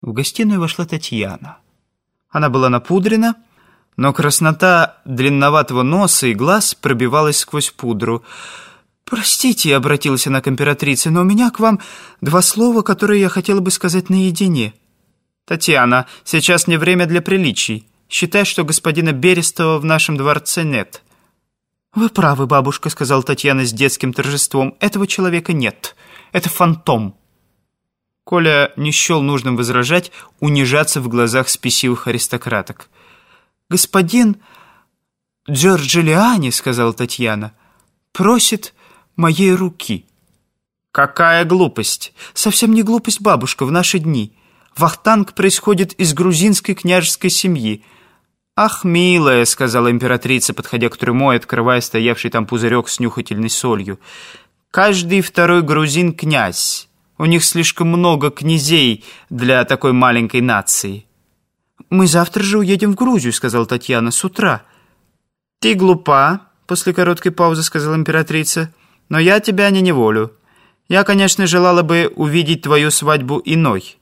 В гостиную вошла Татьяна. Она была напудрена, но краснота длинноватого носа и глаз пробивалась сквозь пудру. «Простите», — обратилась она к императрице, «но у меня к вам два слова, которые я хотела бы сказать наедине». «Татьяна, сейчас не время для приличий. Считай, что господина Берестова в нашем дворце нет». «Вы правы, бабушка», — сказала Татьяна с детским торжеством. «Этого человека нет. Это фантом». Коля не счел нужным возражать, унижаться в глазах спесивых аристократок. «Господин Джорджелиани, — сказала Татьяна, — просит моей руки». «Какая глупость! Совсем не глупость, бабушка, в наши дни. Вахтанг происходит из грузинской княжеской семьи». «Ах, милая!» — сказала императрица, подходя к трюмо открывая стоявший там пузырек с нюхательной солью. «Каждый второй грузин — князь. У них слишком много князей для такой маленькой нации». «Мы завтра же уедем в Грузию», — сказала Татьяна, — «с утра». «Ты глупа», — после короткой паузы сказала императрица, — «но я тебя не неволю. Я, конечно, желала бы увидеть твою свадьбу иной».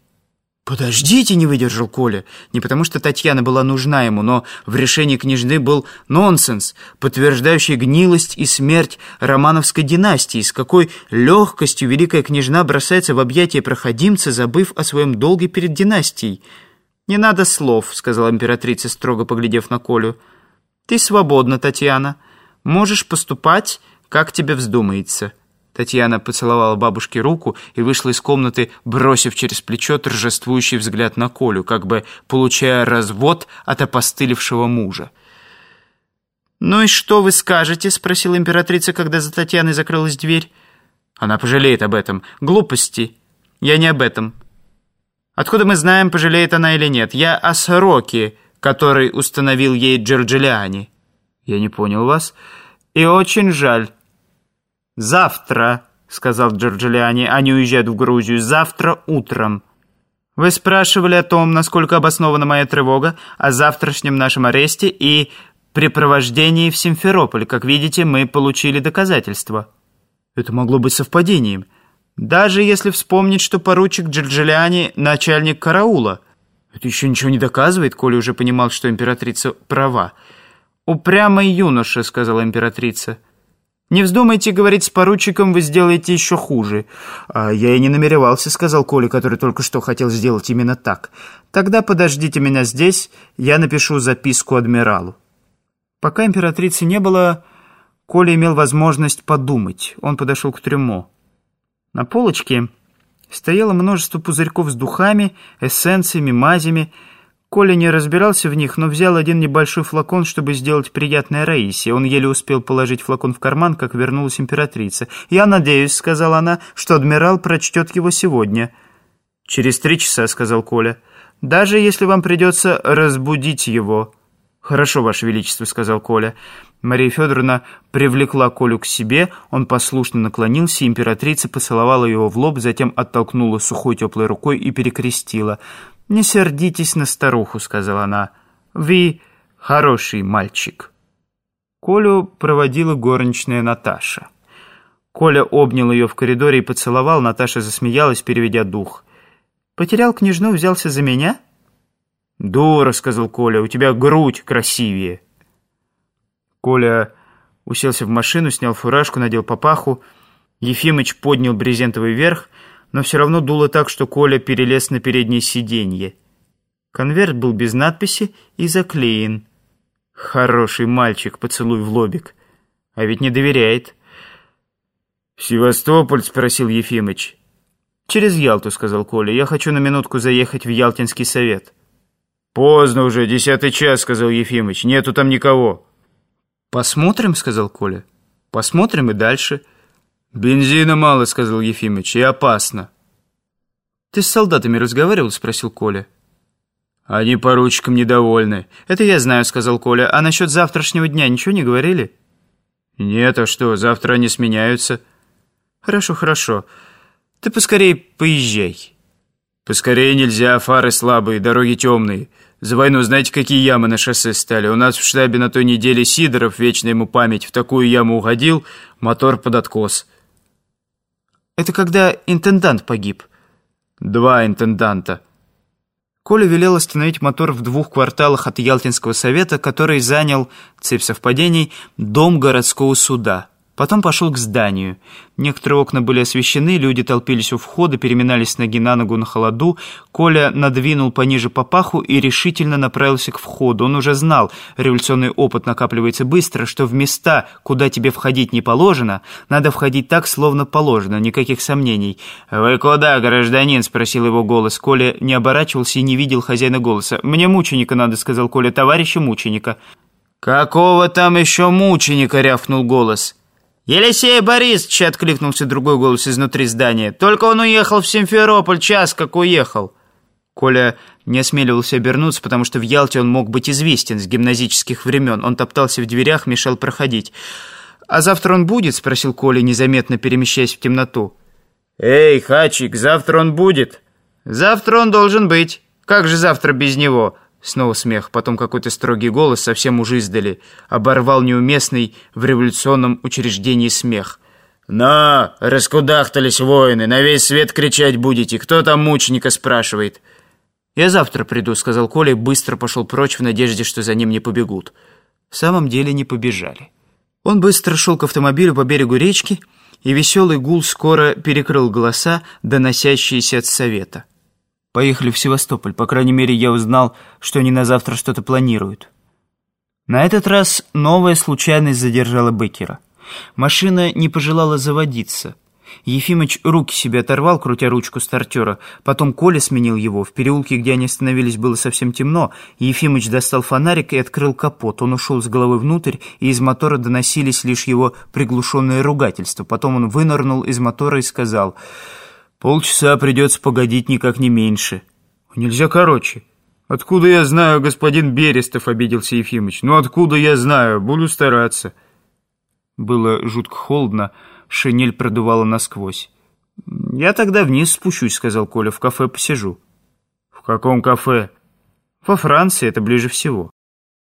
«Подождите», — не выдержал Коля. Не потому что Татьяна была нужна ему, но в решении княжны был нонсенс, подтверждающий гнилость и смерть романовской династии, с какой легкостью великая княжна бросается в объятия проходимца, забыв о своем долге перед династией. «Не надо слов», — сказала императрица, строго поглядев на Колю. «Ты свободна, Татьяна. Можешь поступать, как тебе вздумается». Татьяна поцеловала бабушке руку и вышла из комнаты, бросив через плечо торжествующий взгляд на Колю, как бы получая развод от опостылевшего мужа. «Ну и что вы скажете?» — спросила императрица, когда за Татьяной закрылась дверь. «Она пожалеет об этом. Глупости. Я не об этом. Откуда мы знаем, пожалеет она или нет? Я о сроке, который установил ей Джорджелиани». «Я не понял вас. И очень жаль». «Завтра», — сказал Джорджелиани, — «они уезжают в Грузию. Завтра утром». «Вы спрашивали о том, насколько обоснована моя тревога, о завтрашнем нашем аресте и припровождении в Симферополь. Как видите, мы получили доказательства». «Это могло быть совпадением». «Даже если вспомнить, что поручик Джорджелиани — начальник караула». «Это еще ничего не доказывает», — Коля уже понимал, что императрица права. «Упрямый юноша», — сказала императрица. «Не вздумайте говорить с поручиком, вы сделаете еще хуже». «А я и не намеревался», — сказал Коля, который только что хотел сделать именно так. «Тогда подождите меня здесь, я напишу записку адмиралу». Пока императрицы не было, Коля имел возможность подумать. Он подошел к трюмо. На полочке стояло множество пузырьков с духами, эссенциями, мазями, Коля не разбирался в них, но взял один небольшой флакон, чтобы сделать приятное Раисе. Он еле успел положить флакон в карман, как вернулась императрица. «Я надеюсь», — сказала она, — «что адмирал прочтет его сегодня». «Через три часа», — сказал Коля. «Даже если вам придется разбудить его». «Хорошо, Ваше Величество», — сказал Коля. Мария Федоровна привлекла Колю к себе, он послушно наклонился, императрица поцеловала его в лоб, затем оттолкнула сухой теплой рукой и перекрестила — «Не сердитесь на старуху», — сказала она. «Вы хороший мальчик». Колю проводила горничная Наташа. Коля обнял ее в коридоре и поцеловал, Наташа засмеялась, переведя дух. «Потерял княжну, взялся за меня?» «Дура», — сказал Коля, — «у тебя грудь красивее». Коля уселся в машину, снял фуражку, надел папаху. Ефимыч поднял брезентовый верх — но все равно дуло так, что Коля перелез на переднее сиденье. Конверт был без надписи и заклеен. Хороший мальчик, поцелуй в лобик. А ведь не доверяет. «В Севастополь?» — спросил Ефимыч. «Через Ялту», — сказал Коля. «Я хочу на минутку заехать в Ялтинский совет». «Поздно уже, десятый час», — сказал Ефимыч. «Нету там никого». «Посмотрим», — сказал Коля. «Посмотрим и дальше». «Бензина мало», — сказал Ефимыч, — «и опасно». «Ты с солдатами разговаривал?» — спросил Коля. «Они поручикам недовольны». «Это я знаю», — сказал Коля. «А насчет завтрашнего дня ничего не говорили?» «Нет, а что, завтра они сменяются». «Хорошо, хорошо. Ты поскорее поезжай». «Поскорее нельзя, фары слабые, дороги темные. За войну знаете, какие ямы на шоссе стали? У нас в штабе на той неделе Сидоров, вечно ему память, в такую яму угодил, мотор под откос». Это когда интендант погиб. Два интенданта. Коля велел остановить мотор в двух кварталах от Ялтинского совета, который занял, цепь совпадений, дом городского суда. Потом пошел к зданию. Некоторые окна были освещены, люди толпились у входа, переминались ноги на ногу на холоду. Коля надвинул пониже папаху и решительно направился к входу. Он уже знал, революционный опыт накапливается быстро, что в места, куда тебе входить не положено, надо входить так, словно положено, никаких сомнений. «Вы куда, гражданин?» — спросил его голос. Коля не оборачивался и не видел хозяина голоса. «Мне мученика надо», — сказал Коля, — «товарища мученика». «Какого там еще мученика?» — рявкнул голос. «Елисей Борисович!» — откликнулся другой голос изнутри здания. «Только он уехал в Симферополь, час как уехал!» Коля не осмеливался обернуться, потому что в Ялте он мог быть известен с гимназических времен. Он топтался в дверях, мешал проходить. «А завтра он будет?» — спросил Коля, незаметно перемещаясь в темноту. «Эй, Хачик, завтра он будет?» «Завтра он должен быть. Как же завтра без него?» Снова смех, потом какой-то строгий голос, совсем уж издали, оборвал неуместный в революционном учреждении смех. «На, раскудахтались воины, на весь свет кричать будете, кто там мученика спрашивает?» «Я завтра приду», — сказал Коля и быстро пошел прочь в надежде, что за ним не побегут. В самом деле не побежали. Он быстро шел к автомобилю по берегу речки, и веселый гул скоро перекрыл голоса, доносящиеся от совета. Поехали в Севастополь. По крайней мере, я узнал, что они на завтра что-то планируют. На этот раз новая случайность задержала Беккера. Машина не пожелала заводиться. Ефимыч руки себе оторвал, крутя ручку стартера. Потом Коля сменил его. В переулке, где они остановились, было совсем темно. Ефимыч достал фонарик и открыл капот. Он ушел с головой внутрь, и из мотора доносились лишь его приглушенные ругательства. Потом он вынырнул из мотора и сказал... Полчаса придется погодить никак не меньше. Нельзя короче. Откуда я знаю, господин Берестов, обиделся Ефимыч. Ну откуда я знаю? Буду стараться. Было жутко холодно, шинель продувала насквозь. «Я тогда вниз спущусь», — сказал Коля, — «в кафе посижу». «В каком кафе?» «Во Франции, это ближе всего».